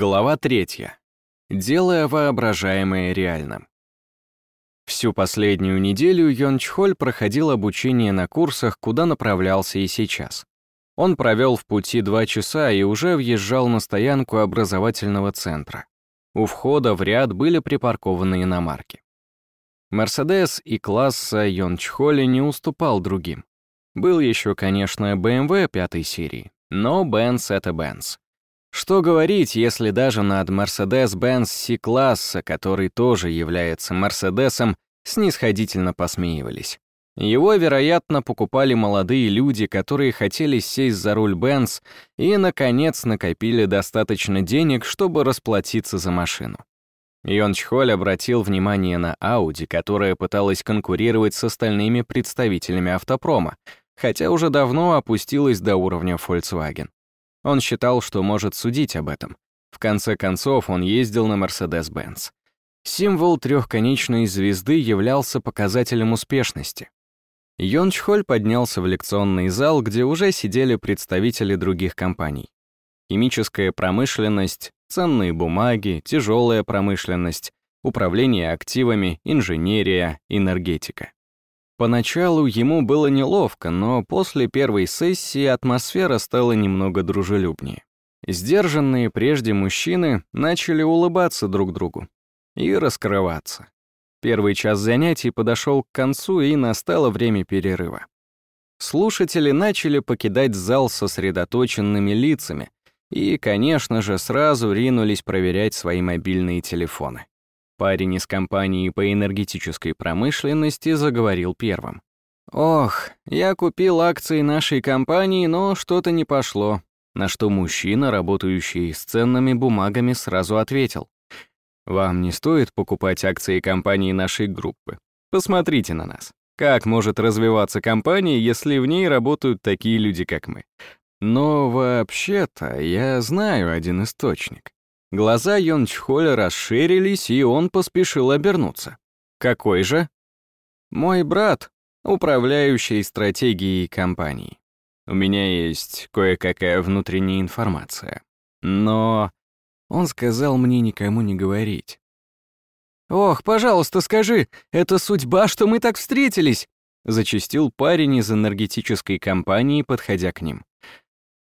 Глава третья. Делая воображаемое реальным. Всю последнюю неделю Йон Чхоль проходил обучение на курсах, куда направлялся и сейчас. Он провел в пути два часа и уже въезжал на стоянку образовательного центра. У входа в ряд были припаркованы иномарки. Мерседес и класса Йон Чхоли не уступал другим. Был еще, конечно, BMW пятой серии, но Benz — это Benz. Что говорить, если даже над Mercedes-Benz C-класса, который тоже является Мерседесом, снисходительно посмеивались. Его, вероятно, покупали молодые люди, которые хотели сесть за руль Benz и, наконец, накопили достаточно денег, чтобы расплатиться за машину. Йон Чхоль обратил внимание на Audi, которая пыталась конкурировать с остальными представителями автопрома, хотя уже давно опустилась до уровня Volkswagen. Он считал, что может судить об этом. В конце концов, он ездил на Mercedes-Benz. Символ трехконечной звезды являлся показателем успешности. Йон Чхоль поднялся в лекционный зал, где уже сидели представители других компаний. Химическая промышленность, ценные бумаги, тяжелая промышленность, управление активами, инженерия, энергетика. Поначалу ему было неловко, но после первой сессии атмосфера стала немного дружелюбнее. Сдержанные прежде мужчины начали улыбаться друг другу и раскрываться. Первый час занятий подошел к концу, и настало время перерыва. Слушатели начали покидать зал сосредоточенными лицами и, конечно же, сразу ринулись проверять свои мобильные телефоны. Парень из компании по энергетической промышленности заговорил первым. «Ох, я купил акции нашей компании, но что-то не пошло». На что мужчина, работающий с ценными бумагами, сразу ответил. «Вам не стоит покупать акции компании нашей группы. Посмотрите на нас. Как может развиваться компания, если в ней работают такие люди, как мы? Но вообще-то я знаю один источник. Глаза Йон Чхоля расширились, и он поспешил обернуться. «Какой же?» «Мой брат, управляющий стратегией компании. У меня есть кое-какая внутренняя информация. Но он сказал мне никому не говорить. «Ох, пожалуйста, скажи, это судьба, что мы так встретились!» зачастил парень из энергетической компании, подходя к ним.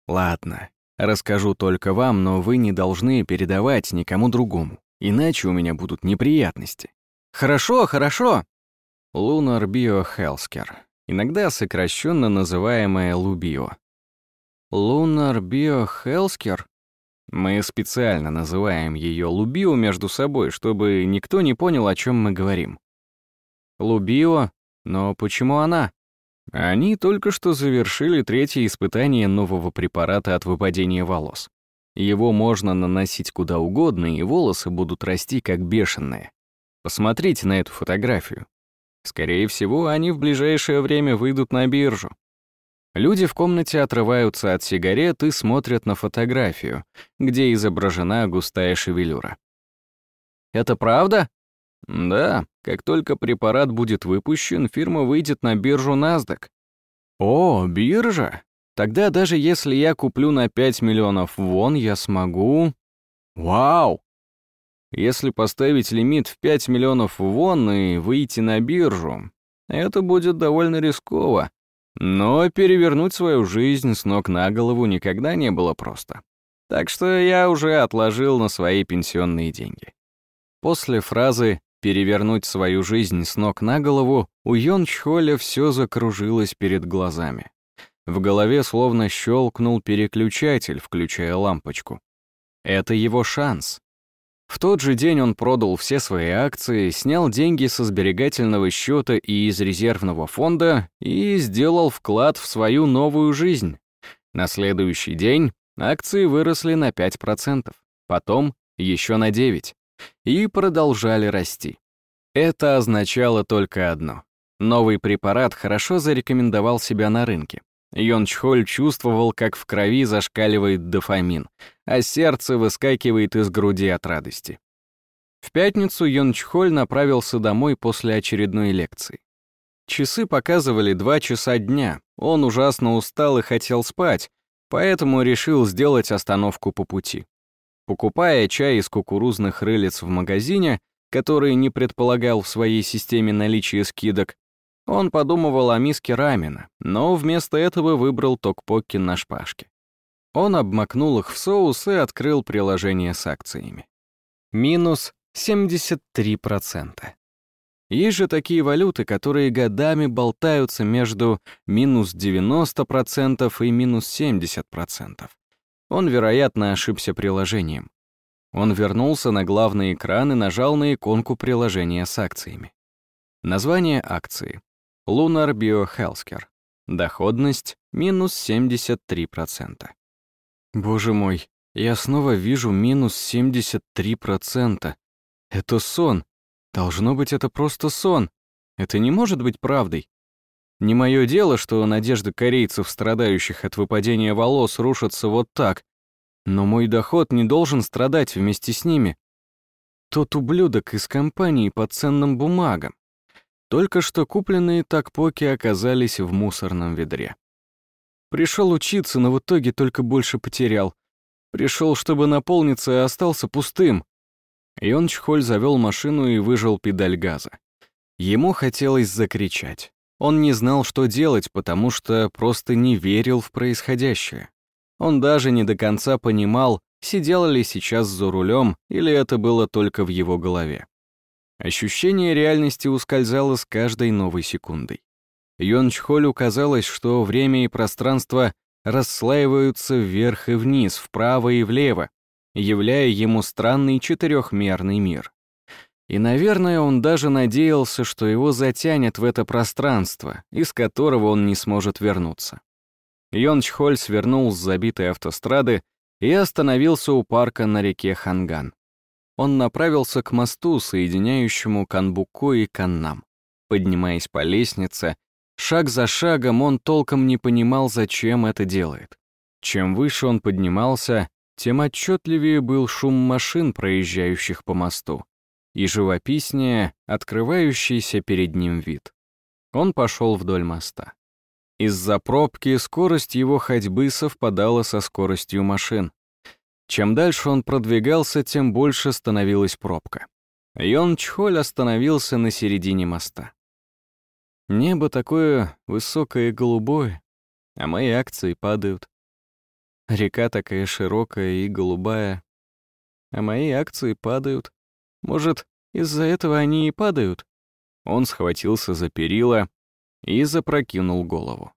«Ладно, Расскажу только вам, но вы не должны передавать никому другому, иначе у меня будут неприятности. Хорошо, хорошо. Lunar Biohealthcare, иногда сокращенно называемая Лубио. Lunar Biohealthcare? Мы специально называем ее Лубио между собой, чтобы никто не понял, о чем мы говорим. Лубио? Но почему она? Они только что завершили третье испытание нового препарата от выпадения волос. Его можно наносить куда угодно, и волосы будут расти как бешеные. Посмотрите на эту фотографию. Скорее всего, они в ближайшее время выйдут на биржу. Люди в комнате отрываются от сигарет и смотрят на фотографию, где изображена густая шевелюра. «Это правда?» Да, как только препарат будет выпущен, фирма выйдет на биржу NASDAQ. О, биржа? Тогда даже если я куплю на 5 миллионов вон, я смогу... Вау! Если поставить лимит в 5 миллионов вон и выйти на биржу, это будет довольно рисково. Но перевернуть свою жизнь с ног на голову никогда не было просто. Так что я уже отложил на свои пенсионные деньги. После фразы перевернуть свою жизнь с ног на голову, у Йон Чхоля все закружилось перед глазами. В голове словно щелкнул переключатель, включая лампочку. Это его шанс. В тот же день он продал все свои акции, снял деньги со сберегательного счета и из резервного фонда и сделал вклад в свою новую жизнь. На следующий день акции выросли на 5%, потом еще на 9% и продолжали расти. Это означало только одно. Новый препарат хорошо зарекомендовал себя на рынке. Йон Чхоль чувствовал, как в крови зашкаливает дофамин, а сердце выскакивает из груди от радости. В пятницу Йон Чхоль направился домой после очередной лекции. Часы показывали два часа дня, он ужасно устал и хотел спать, поэтому решил сделать остановку по пути. Покупая чай из кукурузных рылиц в магазине, который не предполагал в своей системе наличие скидок, он подумывал о миске рамена, но вместо этого выбрал токпокки на шпажке. Он обмакнул их в соус и открыл приложение с акциями. Минус 73%. Есть же такие валюты, которые годами болтаются между минус 90% и минус 70%. Он, вероятно, ошибся приложением. Он вернулся на главный экран и нажал на иконку приложения с акциями. Название акции. Lunar BioHealthcare. Доходность минус 73%. Боже мой, я снова вижу минус 73%. Это сон. Должно быть, это просто сон. Это не может быть правдой. Не мое дело, что надежды корейцев, страдающих от выпадения волос, рушатся вот так. Но мой доход не должен страдать вместе с ними. Тот ублюдок из компании по ценным бумагам. Только что купленные такпоки оказались в мусорном ведре. Пришел учиться, но в итоге только больше потерял. Пришел, чтобы наполниться, а остался пустым. Йон Чхоль завел машину и выжал педаль газа. Ему хотелось закричать. Он не знал, что делать, потому что просто не верил в происходящее. Он даже не до конца понимал, сидел ли сейчас за рулем, или это было только в его голове. Ощущение реальности ускользало с каждой новой секундой. Йон Чхолю казалось, что время и пространство расслаиваются вверх и вниз, вправо и влево, являя ему странный четырехмерный мир. И, наверное, он даже надеялся, что его затянет в это пространство, из которого он не сможет вернуться. Йон Чхоль свернул с забитой автострады и остановился у парка на реке Ханган он направился к мосту, соединяющему Канбуко и Каннам. Поднимаясь по лестнице, шаг за шагом он толком не понимал, зачем это делает. Чем выше он поднимался, тем отчетливее был шум машин, проезжающих по мосту, и живописнее открывающийся перед ним вид. Он пошел вдоль моста. Из-за пробки скорость его ходьбы совпадала со скоростью машин. Чем дальше он продвигался, тем больше становилась пробка. Йон Чхоль остановился на середине моста. Небо такое высокое и голубое, а мои акции падают. Река такая широкая и голубая, а мои акции падают. Может, из-за этого они и падают? Он схватился за перила и запрокинул голову.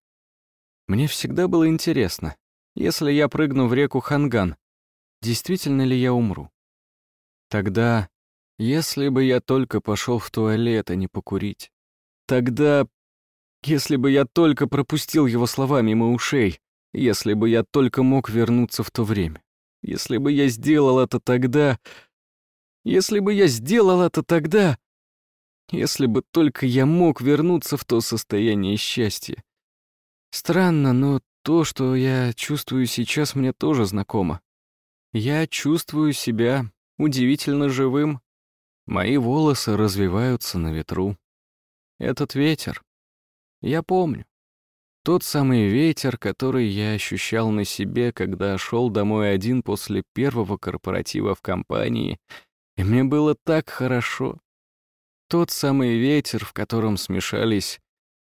Мне всегда было интересно, если я прыгну в реку Ханган, действительно ли я умру. Тогда, если бы я только пошел в туалет, а не покурить, тогда, если бы я только пропустил его слова мимо ушей, если бы я только мог вернуться в то время, если бы я сделал это тогда, если бы я сделал это тогда, если бы только я мог вернуться в то состояние счастья. Странно, но то, что я чувствую сейчас, мне тоже знакомо. Я чувствую себя удивительно живым. Мои волосы развиваются на ветру. Этот ветер. Я помню. Тот самый ветер, который я ощущал на себе, когда шел домой один после первого корпоратива в компании, и мне было так хорошо. Тот самый ветер, в котором смешались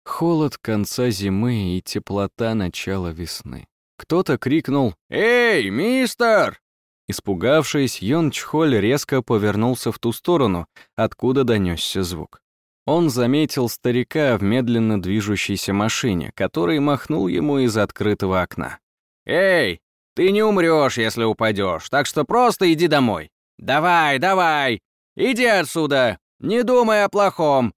холод конца зимы и теплота начала весны. Кто-то крикнул «Эй, мистер!» Испугавшись, Йон Чхоль резко повернулся в ту сторону, откуда донесся звук. Он заметил старика в медленно движущейся машине, который махнул ему из открытого окна. «Эй, ты не умрешь, если упадешь, так что просто иди домой. Давай, давай, иди отсюда, не думай о плохом».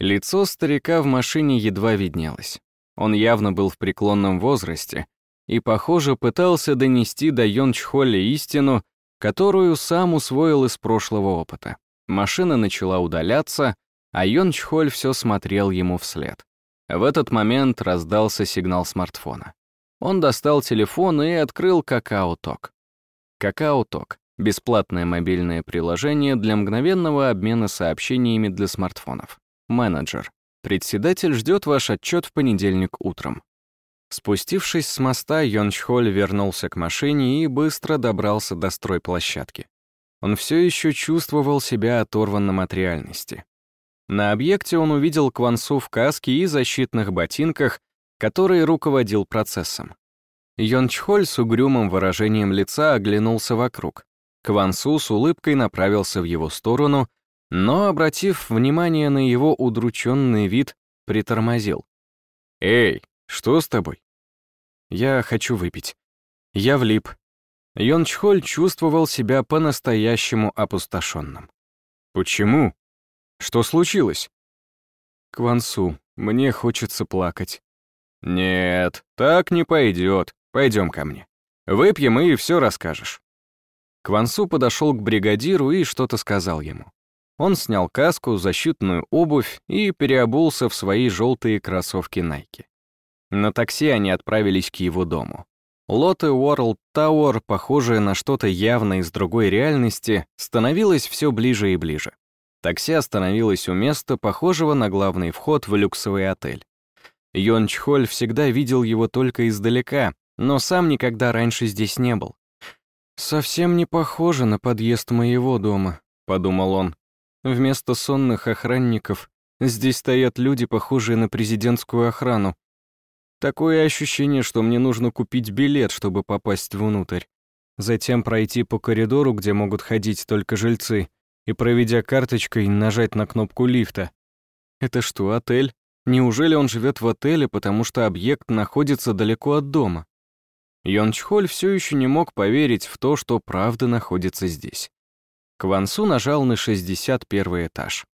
Лицо старика в машине едва виднелось. Он явно был в преклонном возрасте, и, похоже, пытался донести до Йончхоля истину, которую сам усвоил из прошлого опыта. Машина начала удаляться, а Йончхоль все смотрел ему вслед. В этот момент раздался сигнал смартфона. Он достал телефон и открыл Какао-Ток. Какао-Ток — бесплатное мобильное приложение для мгновенного обмена сообщениями для смартфонов. Менеджер. Председатель ждет ваш отчет в понедельник утром. Спустившись с моста, Йончхоль вернулся к машине и быстро добрался до стройплощадки. Он все еще чувствовал себя оторванным от реальности. На объекте он увидел Квансу в каске и защитных ботинках, который руководил процессом. Йончхоль с угрюмым выражением лица оглянулся вокруг. Квансу с улыбкой направился в его сторону, но, обратив внимание на его удрученный вид, притормозил. «Эй, что с тобой?» «Я хочу выпить. Я влип». Йончхоль чувствовал себя по-настоящему опустошенным. «Почему? Что случилось?» «Квансу, мне хочется плакать». «Нет, так не пойдет. Пойдем ко мне. Выпьем и все расскажешь». Квансу подошел к бригадиру и что-то сказал ему. Он снял каску, защитную обувь и переобулся в свои желтые кроссовки Nike. На такси они отправились к его дому. Лоtte World Tower, похожая на что-то явно из другой реальности, становилась все ближе и ближе. Такси остановилось у места, похожего на главный вход в люксовый отель. Йон Чхоль всегда видел его только издалека, но сам никогда раньше здесь не был. «Совсем не похоже на подъезд моего дома», — подумал он. «Вместо сонных охранников здесь стоят люди, похожие на президентскую охрану. Такое ощущение, что мне нужно купить билет, чтобы попасть внутрь. Затем пройти по коридору, где могут ходить только жильцы, и, проведя карточкой, нажать на кнопку лифта. Это что, отель? Неужели он живет в отеле, потому что объект находится далеко от дома? Йончхоль все еще не мог поверить в то, что правда находится здесь. Квансу нажал на 61 этаж.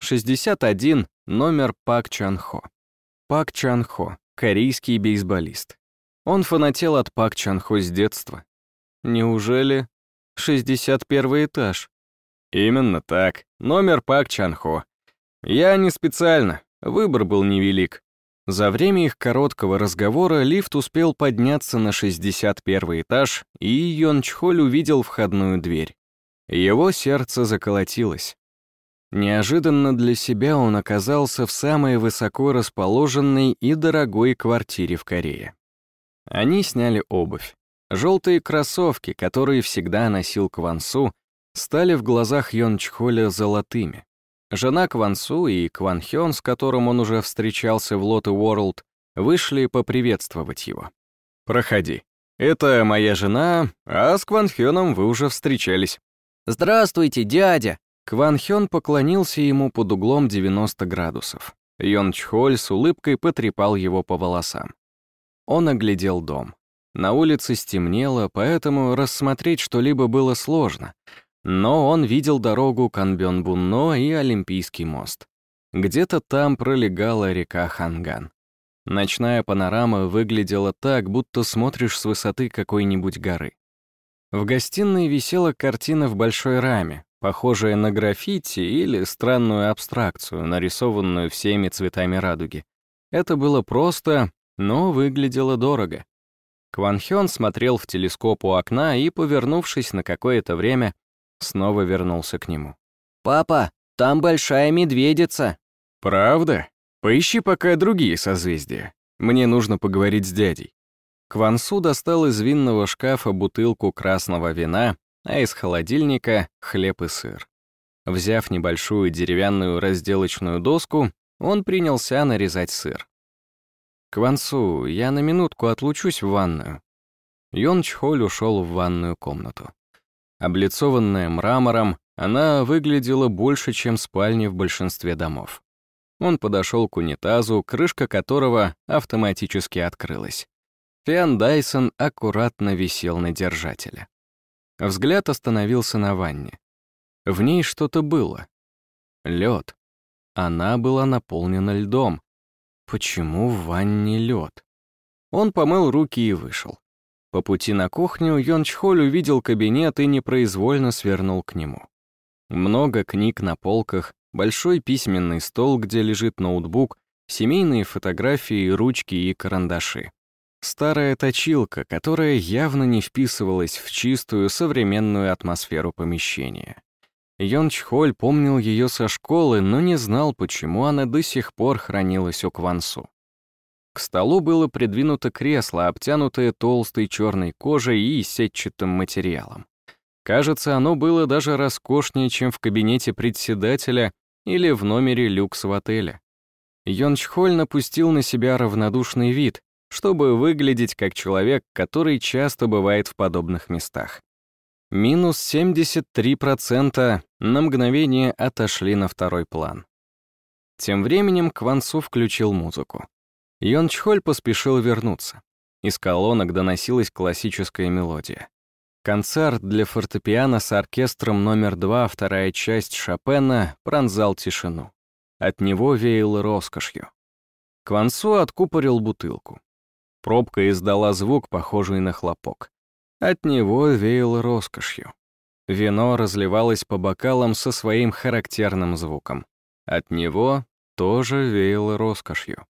61 — номер Пак Чанхо. Пак Чанхо корейский бейсболист. Он фанател от Пак Чанхо с детства. Неужели 61 этаж? Именно так. Номер Пак Чанхо. Я не специально, выбор был невелик. За время их короткого разговора лифт успел подняться на 61 этаж, и Йон Чхоль увидел входную дверь. Его сердце заколотилось. Неожиданно для себя он оказался в самой высоко расположенной и дорогой квартире в Корее. Они сняли обувь. Желтые кроссовки, которые всегда носил Квансу, стали в глазах Йон Чхоля золотыми. Жена Квансу и Кван Хён, с которым он уже встречался в Лоте Уорлд, вышли поприветствовать его. «Проходи. Это моя жена, а с Кван Хёном вы уже встречались». «Здравствуйте, дядя!» Кван Хён поклонился ему под углом 90 градусов. Йон Чхоль с улыбкой потрепал его по волосам. Он оглядел дом. На улице стемнело, поэтому рассмотреть что-либо было сложно. Но он видел дорогу Канбён-Бунно и Олимпийский мост. Где-то там пролегала река Ханган. Ночная панорама выглядела так, будто смотришь с высоты какой-нибудь горы. В гостиной висела картина в большой раме, похожее на граффити или странную абстракцию, нарисованную всеми цветами радуги. Это было просто, но выглядело дорого. Кван Хён смотрел в телескоп у окна и, повернувшись на какое-то время, снова вернулся к нему. «Папа, там большая медведица». «Правда? Поищи пока другие созвездия. Мне нужно поговорить с дядей». Квансу достал из винного шкафа бутылку красного вина а из холодильника — хлеб и сыр. Взяв небольшую деревянную разделочную доску, он принялся нарезать сыр. «Квансу, я на минутку отлучусь в ванную». Йон Чхоль ушел в ванную комнату. Облицованная мрамором, она выглядела больше, чем спальни в большинстве домов. Он подошел к унитазу, крышка которого автоматически открылась. Фиан Дайсон аккуратно висел на держателе. Взгляд остановился на ванне. В ней что-то было. Лед. Она была наполнена льдом. Почему в ванне лед? Он помыл руки и вышел. По пути на кухню Йон Чхоль увидел кабинет и непроизвольно свернул к нему. Много книг на полках, большой письменный стол, где лежит ноутбук, семейные фотографии, ручки и карандаши. Старая точилка, которая явно не вписывалась в чистую современную атмосферу помещения. Йон Чхоль помнил ее со школы, но не знал, почему она до сих пор хранилась у Квансу. К столу было придвинуто кресло, обтянутое толстой черной кожей и сетчатым материалом. Кажется, оно было даже роскошнее, чем в кабинете председателя или в номере люкс в отеле. Йончхоль напустил на себя равнодушный вид, чтобы выглядеть как человек, который часто бывает в подобных местах. Минус 73% на мгновение отошли на второй план. Тем временем Квансу включил музыку. Йон Чхоль поспешил вернуться. Из колонок доносилась классическая мелодия. Концерт для фортепиано с оркестром номер два, вторая часть Шопена, пронзал тишину. От него веяло роскошью. Квансу откупорил бутылку. Пробка издала звук, похожий на хлопок. От него веяло роскошью. Вино разливалось по бокалам со своим характерным звуком. От него тоже веяло роскошью.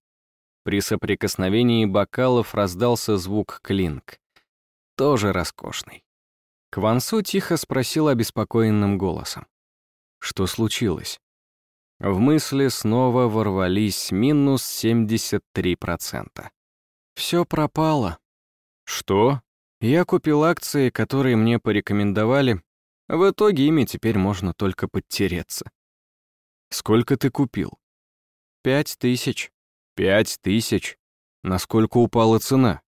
При соприкосновении бокалов раздался звук клинк. Тоже роскошный. Квансу тихо спросил обеспокоенным голосом. Что случилось? В мысли снова ворвались минус 73%. Все пропало. Что? Я купил акции, которые мне порекомендовали. В итоге ими теперь можно только подтереться. Сколько ты купил? Пять тысяч. Пять тысяч? Насколько упала цена?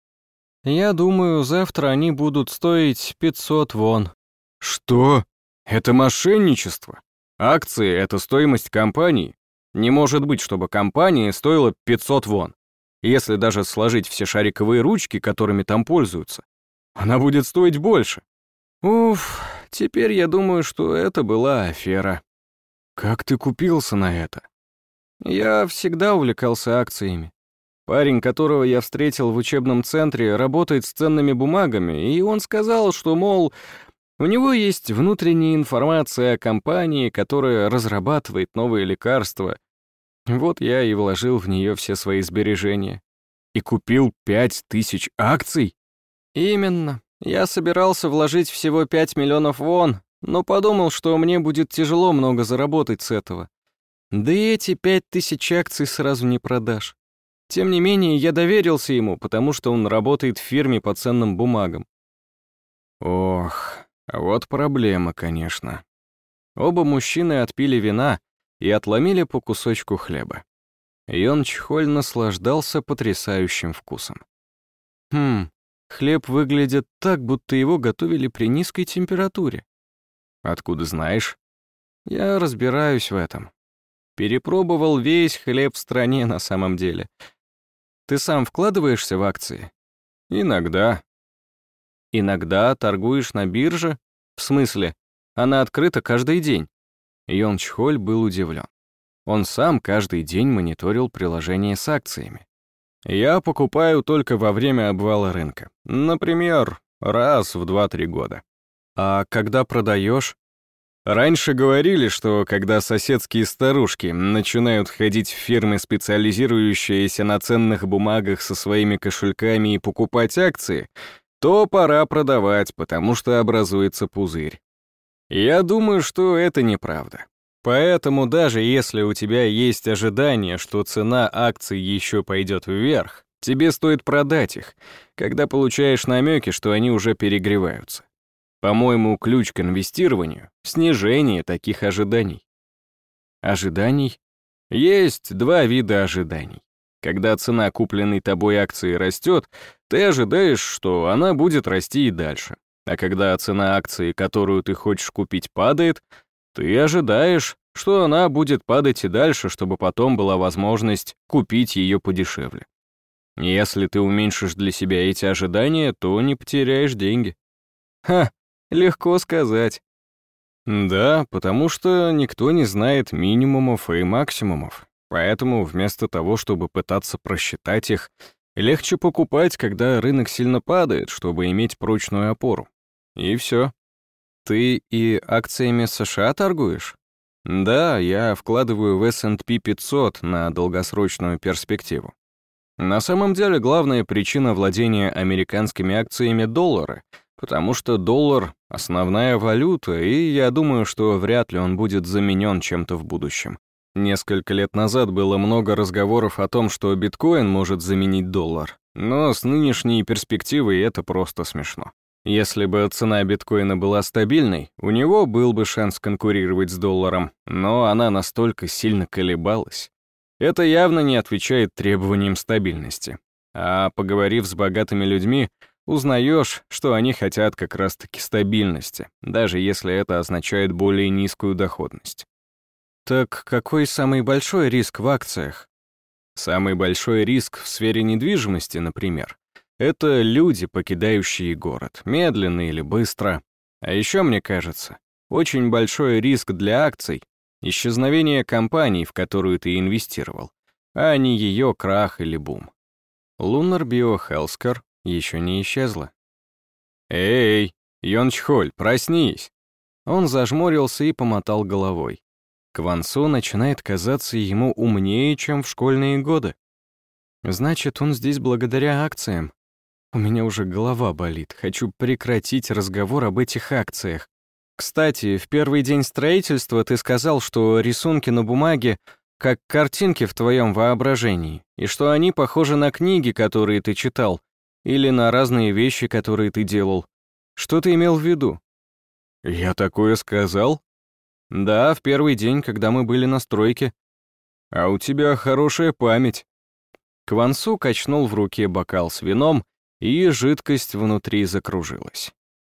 Я думаю, завтра они будут стоить 500 вон. Что? Это мошенничество? Акции — это стоимость компании. Не может быть, чтобы компания стоила 500 вон. Если даже сложить все шариковые ручки, которыми там пользуются, она будет стоить больше. Уф, теперь я думаю, что это была афера. Как ты купился на это? Я всегда увлекался акциями. Парень, которого я встретил в учебном центре, работает с ценными бумагами, и он сказал, что, мол, у него есть внутренняя информация о компании, которая разрабатывает новые лекарства. Вот я и вложил в нее все свои сбережения. И купил пять тысяч акций? Именно. Я собирался вложить всего 5 миллионов вон, но подумал, что мне будет тяжело много заработать с этого. Да и эти пять тысяч акций сразу не продашь. Тем не менее, я доверился ему, потому что он работает в фирме по ценным бумагам. Ох, вот проблема, конечно. Оба мужчины отпили вина и отломили по кусочку хлеба. Йон Чхоль наслаждался потрясающим вкусом. Хм, хлеб выглядит так, будто его готовили при низкой температуре. Откуда знаешь? Я разбираюсь в этом. Перепробовал весь хлеб в стране на самом деле. Ты сам вкладываешься в акции? Иногда. Иногда торгуешь на бирже? В смысле, она открыта каждый день. Йон Чхоль был удивлен. Он сам каждый день мониторил приложение с акциями. Я покупаю только во время обвала рынка. Например, раз в 2-3 года. А когда продаешь? Раньше говорили, что когда соседские старушки начинают ходить в фирмы, специализирующиеся на ценных бумагах со своими кошельками и покупать акции, то пора продавать, потому что образуется пузырь. Я думаю, что это неправда. Поэтому даже если у тебя есть ожидание, что цена акций еще пойдет вверх, тебе стоит продать их, когда получаешь намеки, что они уже перегреваются. По-моему, ключ к инвестированию — снижение таких ожиданий. Ожиданий? Есть два вида ожиданий. Когда цена купленной тобой акции растет, ты ожидаешь, что она будет расти и дальше. А когда цена акции, которую ты хочешь купить, падает, ты ожидаешь, что она будет падать и дальше, чтобы потом была возможность купить ее подешевле. Если ты уменьшишь для себя эти ожидания, то не потеряешь деньги. Ха, Легко сказать. Да, потому что никто не знает минимумов и максимумов. Поэтому вместо того, чтобы пытаться просчитать их, легче покупать, когда рынок сильно падает, чтобы иметь прочную опору. И все. Ты и акциями США торгуешь? Да, я вкладываю в S&P 500 на долгосрочную перспективу. На самом деле главная причина владения американскими акциями — доллары — потому что доллар — основная валюта, и я думаю, что вряд ли он будет заменен чем-то в будущем. Несколько лет назад было много разговоров о том, что биткоин может заменить доллар, но с нынешней перспективой это просто смешно. Если бы цена биткоина была стабильной, у него был бы шанс конкурировать с долларом, но она настолько сильно колебалась. Это явно не отвечает требованиям стабильности. А поговорив с богатыми людьми, узнаешь, что они хотят как раз-таки стабильности, даже если это означает более низкую доходность. Так какой самый большой риск в акциях? Самый большой риск в сфере недвижимости, например, это люди, покидающие город, медленно или быстро. А еще, мне кажется, очень большой риск для акций — исчезновение компании, в которую ты инвестировал, а не ее крах или бум. Lunar Biohealthcare еще не исчезла. «Эй, Йончхоль, проснись!» Он зажмурился и помотал головой. Квансо начинает казаться ему умнее, чем в школьные годы. Значит, он здесь благодаря акциям. У меня уже голова болит. Хочу прекратить разговор об этих акциях. Кстати, в первый день строительства ты сказал, что рисунки на бумаге как картинки в твоем воображении, и что они похожи на книги, которые ты читал, или на разные вещи, которые ты делал. Что ты имел в виду? Я такое сказал? Да, в первый день, когда мы были на стройке. А у тебя хорошая память. Квансу качнул в руке бокал с вином и жидкость внутри закружилась.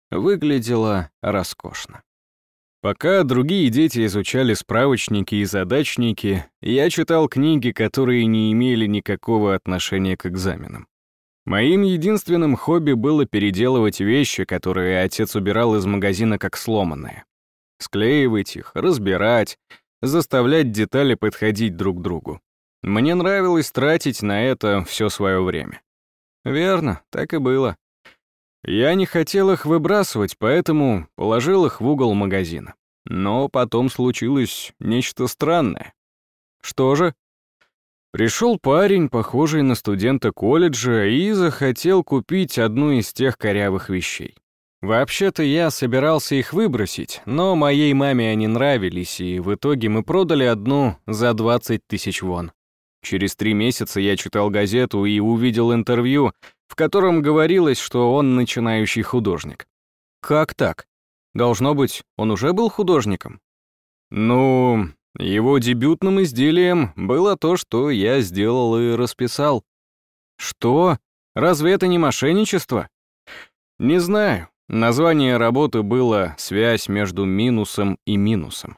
Выглядело роскошно. Пока другие дети изучали справочники и задачники, я читал книги, которые не имели никакого отношения к экзаменам. Моим единственным хобби было переделывать вещи, которые отец убирал из магазина как сломанные. Склеивать их, разбирать, заставлять детали подходить друг к другу. Мне нравилось тратить на это все свое время. Верно, так и было. Я не хотел их выбрасывать, поэтому положил их в угол магазина. Но потом случилось нечто странное. Что же? Пришел парень, похожий на студента колледжа, и захотел купить одну из тех корявых вещей. Вообще-то я собирался их выбросить, но моей маме они нравились, и в итоге мы продали одну за 20 тысяч вон. Через три месяца я читал газету и увидел интервью, в котором говорилось, что он начинающий художник. Как так? Должно быть, он уже был художником? Ну, его дебютным изделием было то, что я сделал и расписал. Что? Разве это не мошенничество? Не знаю. Название работы было «Связь между минусом и минусом».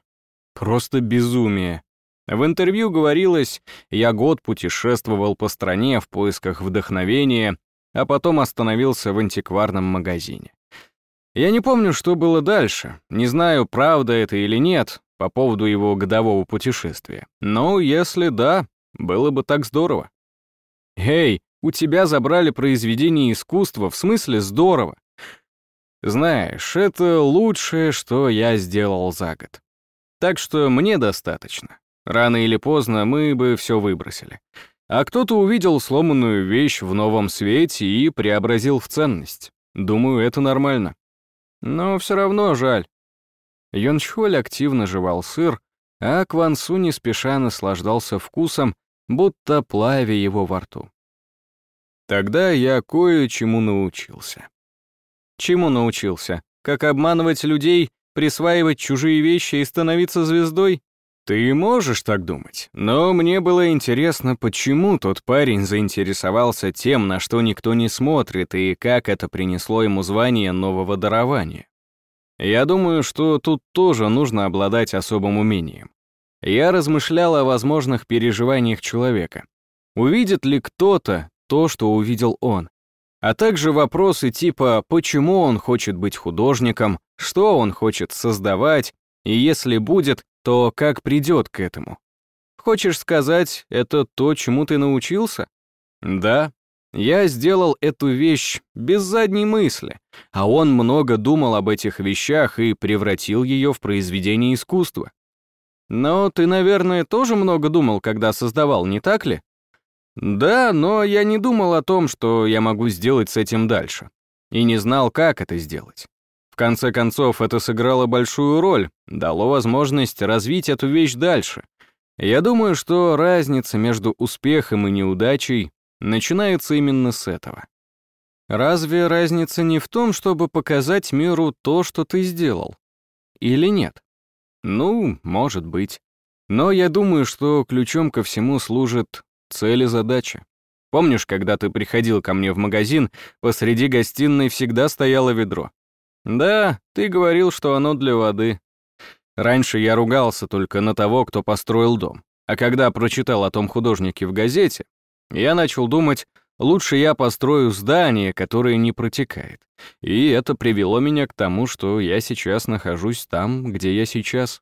Просто безумие. В интервью говорилось, я год путешествовал по стране в поисках вдохновения, а потом остановился в антикварном магазине. Я не помню, что было дальше, не знаю, правда это или нет, по поводу его годового путешествия. Но если да, было бы так здорово. «Эй, у тебя забрали произведение искусства, в смысле здорово. Знаешь, это лучшее, что я сделал за год. Так что мне достаточно. Рано или поздно мы бы все выбросили. А кто-то увидел сломанную вещь в новом свете и преобразил в ценность. Думаю, это нормально. Но все равно жаль. Йончхоль активно жевал сыр, а Квансу не спеша наслаждался вкусом, будто плавя его во рту. Тогда я кое-чему научился. Чему научился? Как обманывать людей, присваивать чужие вещи и становиться звездой? Ты можешь так думать, но мне было интересно, почему тот парень заинтересовался тем, на что никто не смотрит, и как это принесло ему звание нового дарования. Я думаю, что тут тоже нужно обладать особым умением. Я размышлял о возможных переживаниях человека. Увидит ли кто-то то, что увидел он? А также вопросы типа «почему он хочет быть художником?», «что он хочет создавать?» и «если будет, то как придет к этому? Хочешь сказать, это то, чему ты научился? Да, я сделал эту вещь без задней мысли, а он много думал об этих вещах и превратил ее в произведение искусства. Но ты, наверное, тоже много думал, когда создавал, не так ли? Да, но я не думал о том, что я могу сделать с этим дальше. И не знал, как это сделать. В конце концов, это сыграло большую роль, дало возможность развить эту вещь дальше. Я думаю, что разница между успехом и неудачей начинается именно с этого. Разве разница не в том, чтобы показать миру то, что ты сделал? Или нет? Ну, может быть. Но я думаю, что ключом ко всему служит цель и задача. Помнишь, когда ты приходил ко мне в магазин, посреди гостиной всегда стояло ведро? Да, ты говорил, что оно для воды. Раньше я ругался только на того, кто построил дом. А когда прочитал о том художнике в газете, я начал думать, лучше я построю здание, которое не протекает. И это привело меня к тому, что я сейчас нахожусь там, где я сейчас.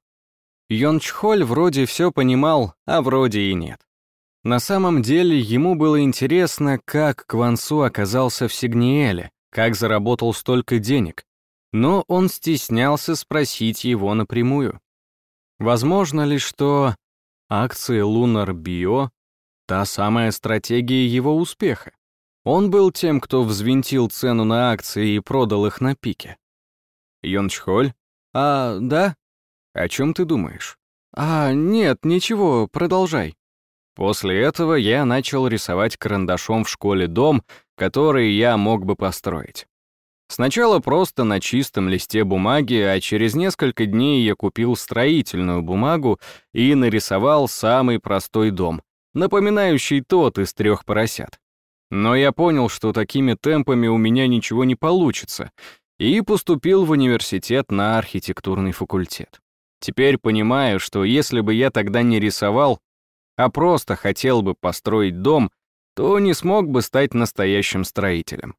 Йончхоль вроде все понимал, а вроде и нет. На самом деле ему было интересно, как Квансу оказался в Сигниэле, как заработал столько денег, но он стеснялся спросить его напрямую. Возможно ли, что акции Lunar Bio — та самая стратегия его успеха? Он был тем, кто взвинтил цену на акции и продал их на пике. Йончхоль? А, да? О чем ты думаешь? А, нет, ничего, продолжай. После этого я начал рисовать карандашом в школе дом, который я мог бы построить. Сначала просто на чистом листе бумаги, а через несколько дней я купил строительную бумагу и нарисовал самый простой дом, напоминающий тот из трех поросят. Но я понял, что такими темпами у меня ничего не получится, и поступил в университет на архитектурный факультет. Теперь понимаю, что если бы я тогда не рисовал, а просто хотел бы построить дом, то не смог бы стать настоящим строителем.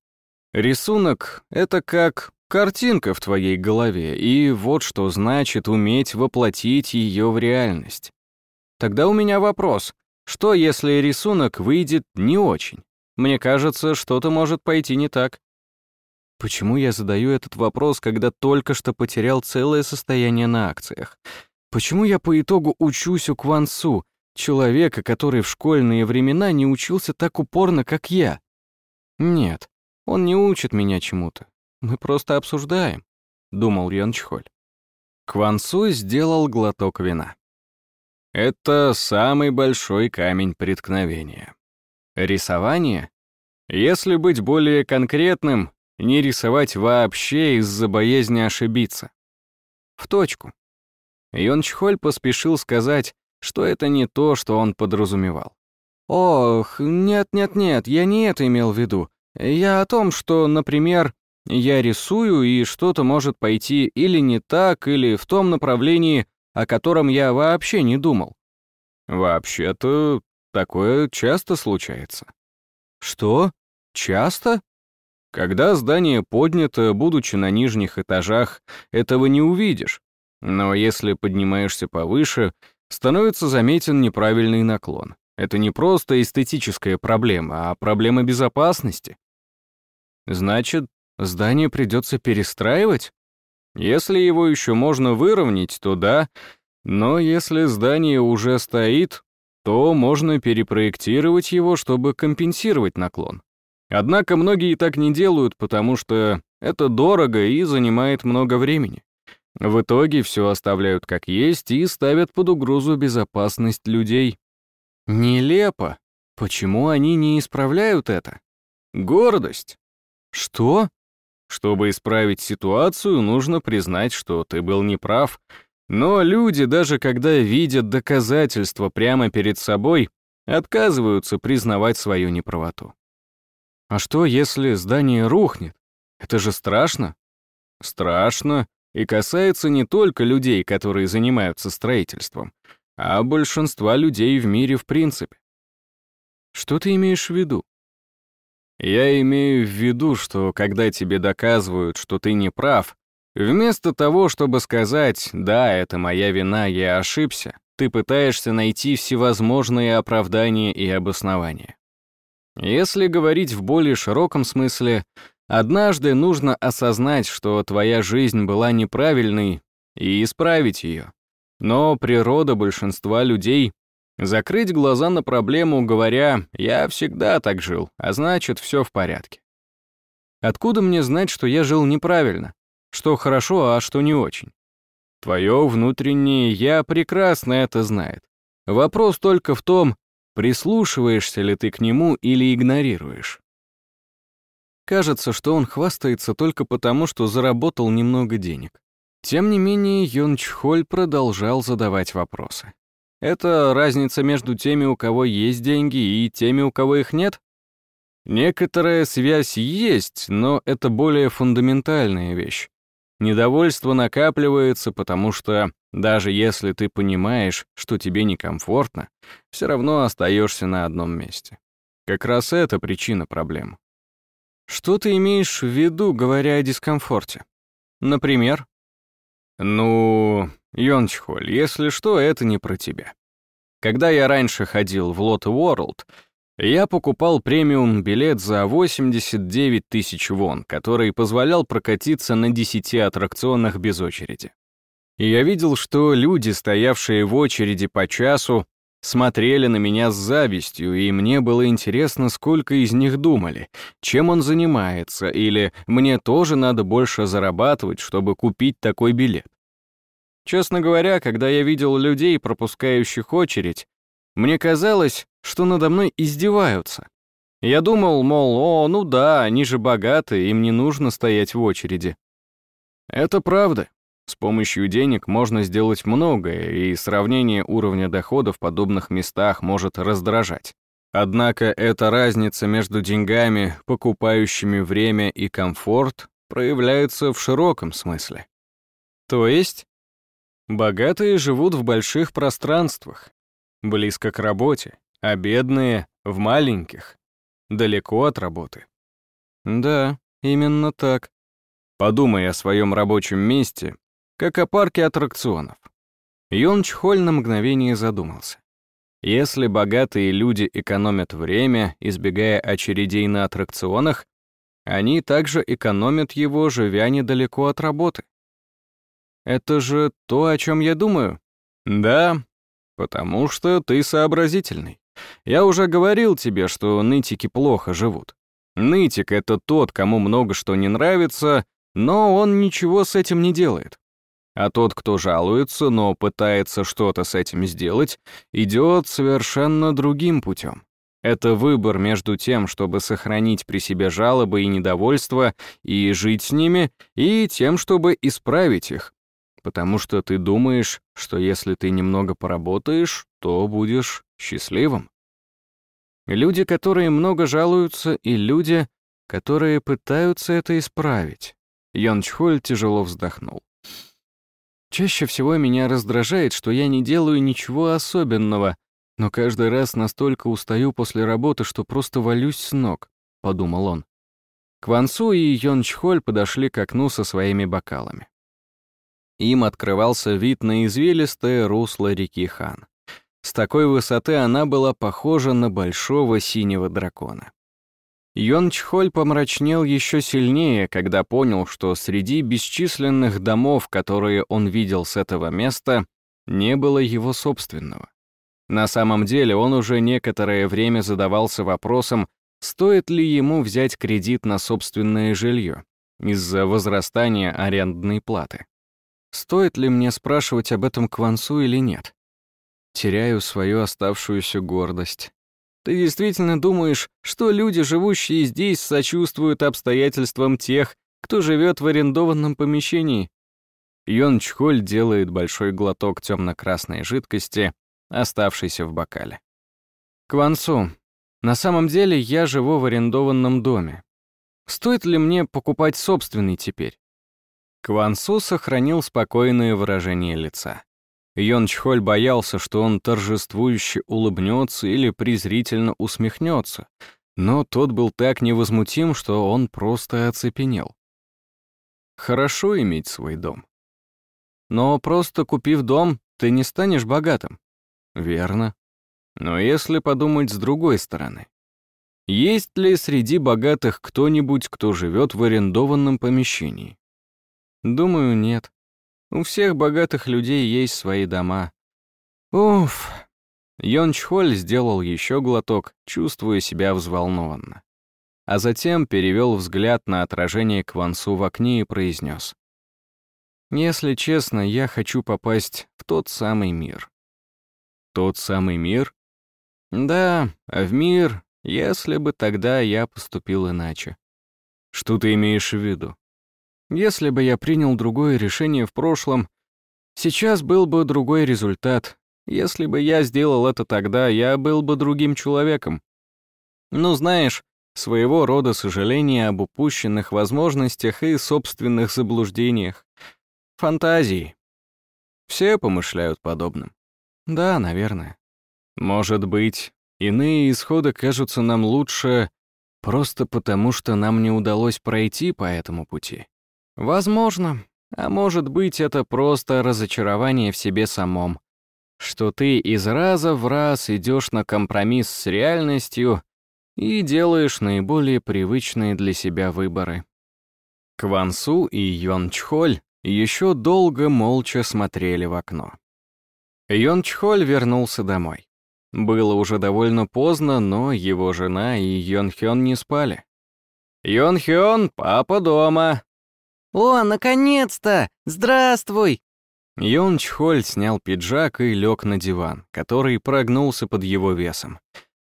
Рисунок — это как картинка в твоей голове, и вот что значит уметь воплотить ее в реальность. Тогда у меня вопрос, что если рисунок выйдет не очень? Мне кажется, что-то может пойти не так. Почему я задаю этот вопрос, когда только что потерял целое состояние на акциях? Почему я по итогу учусь у Квансу, человека, который в школьные времена не учился так упорно, как я? Нет, он не учит меня чему-то. Мы просто обсуждаем», — думал Ян Чхоль. Кван Суй сделал глоток вина. Это самый большой камень преткновения. Рисование? Если быть более конкретным, не рисовать вообще из-за боязни ошибиться. В точку. Йон Чхоль поспешил сказать, что это не то, что он подразумевал. «Ох, нет-нет-нет, я не это имел в виду. Я о том, что, например, я рисую, и что-то может пойти или не так, или в том направлении, о котором я вообще не думал. Вообще-то, такое часто случается. Что? Часто? Когда здание поднято, будучи на нижних этажах, этого не увидишь. Но если поднимаешься повыше, становится заметен неправильный наклон. Это не просто эстетическая проблема, а проблема безопасности. Значит, здание придется перестраивать? Если его еще можно выровнять, то да, но если здание уже стоит, то можно перепроектировать его, чтобы компенсировать наклон. Однако многие так не делают, потому что это дорого и занимает много времени. В итоге все оставляют как есть и ставят под угрозу безопасность людей. Нелепо. Почему они не исправляют это? Гордость. Что? Чтобы исправить ситуацию, нужно признать, что ты был неправ. Но люди, даже когда видят доказательства прямо перед собой, отказываются признавать свою неправоту. А что, если здание рухнет? Это же страшно. Страшно и касается не только людей, которые занимаются строительством, а большинства людей в мире в принципе. Что ты имеешь в виду? Я имею в виду, что когда тебе доказывают, что ты не прав, вместо того, чтобы сказать «да, это моя вина, я ошибся», ты пытаешься найти всевозможные оправдания и обоснования. Если говорить в более широком смысле, однажды нужно осознать, что твоя жизнь была неправильной, и исправить ее. Но природа большинства людей Закрыть глаза на проблему, говоря «я всегда так жил», а значит, все в порядке. Откуда мне знать, что я жил неправильно? Что хорошо, а что не очень? Твое внутреннее «я» прекрасно это знает. Вопрос только в том, прислушиваешься ли ты к нему или игнорируешь. Кажется, что он хвастается только потому, что заработал немного денег. Тем не менее, Йон продолжал задавать вопросы. Это разница между теми, у кого есть деньги, и теми, у кого их нет? Некоторая связь есть, но это более фундаментальная вещь. Недовольство накапливается, потому что даже если ты понимаешь, что тебе некомфортно, все равно остаешься на одном месте. Как раз это причина проблем. Что ты имеешь в виду, говоря о дискомфорте? Например? Ну, Йончхоль, если что, это не про тебя. Когда я раньше ходил в Lot World, я покупал премиум-билет за 89 тысяч вон, который позволял прокатиться на 10 аттракционах без очереди. И я видел, что люди, стоявшие в очереди по часу, смотрели на меня с завистью, и мне было интересно, сколько из них думали, чем он занимается, или мне тоже надо больше зарабатывать, чтобы купить такой билет. Честно говоря, когда я видел людей, пропускающих очередь, мне казалось, что надо мной издеваются. Я думал, мол, о, ну да, они же богаты, им не нужно стоять в очереди. Это правда. С помощью денег можно сделать многое, и сравнение уровня дохода в подобных местах может раздражать. Однако эта разница между деньгами, покупающими время и комфорт, проявляется в широком смысле. То есть, богатые живут в больших пространствах, близко к работе, а бедные — в маленьких, далеко от работы. Да, именно так. Подумай о своем рабочем месте как о парке аттракционов. Йон Чхоль на мгновение задумался. Если богатые люди экономят время, избегая очередей на аттракционах, они также экономят его, живя недалеко от работы. Это же то, о чем я думаю? Да, потому что ты сообразительный. Я уже говорил тебе, что нытики плохо живут. Нытик — это тот, кому много что не нравится, но он ничего с этим не делает. А тот, кто жалуется, но пытается что-то с этим сделать, идет совершенно другим путем. Это выбор между тем, чтобы сохранить при себе жалобы и недовольство и жить с ними, и тем, чтобы исправить их. Потому что ты думаешь, что если ты немного поработаешь, то будешь счастливым. Люди, которые много жалуются, и люди, которые пытаются это исправить. Йон Чхоль тяжело вздохнул. Чаще всего меня раздражает, что я не делаю ничего особенного, но каждый раз настолько устаю после работы, что просто валюсь с ног, — подумал он. Квансу и Йон Чхоль подошли к окну со своими бокалами. Им открывался вид на извилистое русло реки Хан. С такой высоты она была похожа на большого синего дракона. Йон Чхоль помрачнел еще сильнее, когда понял, что среди бесчисленных домов, которые он видел с этого места, не было его собственного. На самом деле он уже некоторое время задавался вопросом, стоит ли ему взять кредит на собственное жилье из-за возрастания арендной платы. Стоит ли мне спрашивать об этом Квансу или нет? Теряю свою оставшуюся гордость. Ты действительно думаешь, что люди, живущие здесь, сочувствуют обстоятельствам тех, кто живет в арендованном помещении? Йон Чхоль делает большой глоток темно-красной жидкости, оставшейся в бокале. Квансу, на самом деле я живу в арендованном доме. Стоит ли мне покупать собственный теперь? Квансу сохранил спокойное выражение лица. Йон Чхоль боялся, что он торжествующе улыбнется или презрительно усмехнется, но тот был так невозмутим, что он просто оцепенел. Хорошо иметь свой дом. Но просто купив дом, ты не станешь богатым. Верно. Но если подумать с другой стороны, есть ли среди богатых кто-нибудь, кто живет в арендованном помещении? Думаю, нет. У всех богатых людей есть свои дома. Уф. Йон Чхоль сделал еще глоток, чувствуя себя взволнованно. А затем перевел взгляд на отражение Квансу в окне и произнес. «Если честно, я хочу попасть в тот самый мир. Тот самый мир? Да, в мир, если бы тогда я поступил иначе. Что ты имеешь в виду? Если бы я принял другое решение в прошлом, сейчас был бы другой результат. Если бы я сделал это тогда, я был бы другим человеком. Ну, знаешь, своего рода сожаление об упущенных возможностях и собственных заблуждениях. Фантазии. Все помышляют подобным. Да, наверное. Может быть, иные исходы кажутся нам лучше просто потому, что нам не удалось пройти по этому пути. Возможно. А может быть, это просто разочарование в себе самом. Что ты из раза в раз идешь на компромисс с реальностью и делаешь наиболее привычные для себя выборы. Квансу и Йон еще долго молча смотрели в окно. Йон вернулся домой. Было уже довольно поздно, но его жена и Йон не спали. «Йон папа дома!» «О, наконец-то! Здравствуй!» Йон Чхоль снял пиджак и лег на диван, который прогнулся под его весом.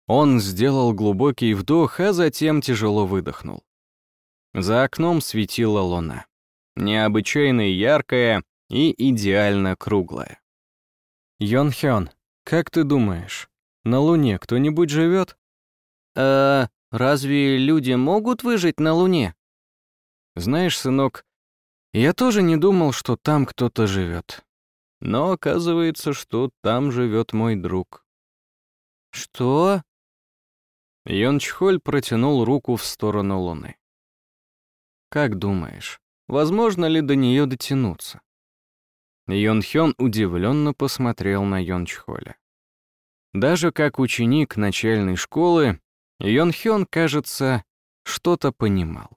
Он сделал глубокий вдох, а затем тяжело выдохнул. За окном светила луна. Необычайно яркая и идеально круглая. Йон Хён, как ты думаешь, на Луне кто-нибудь живет? Э, разве люди могут выжить на Луне? Знаешь, сынок, я тоже не думал, что там кто-то живет. Но оказывается, что там живет мой друг. Что? Йон Чхоль протянул руку в сторону Луны. Как думаешь, возможно ли до нее дотянуться? Йон Хён удивленно посмотрел на Йон Чхоля. Даже как ученик начальной школы, Йон Хён, кажется, что-то понимал.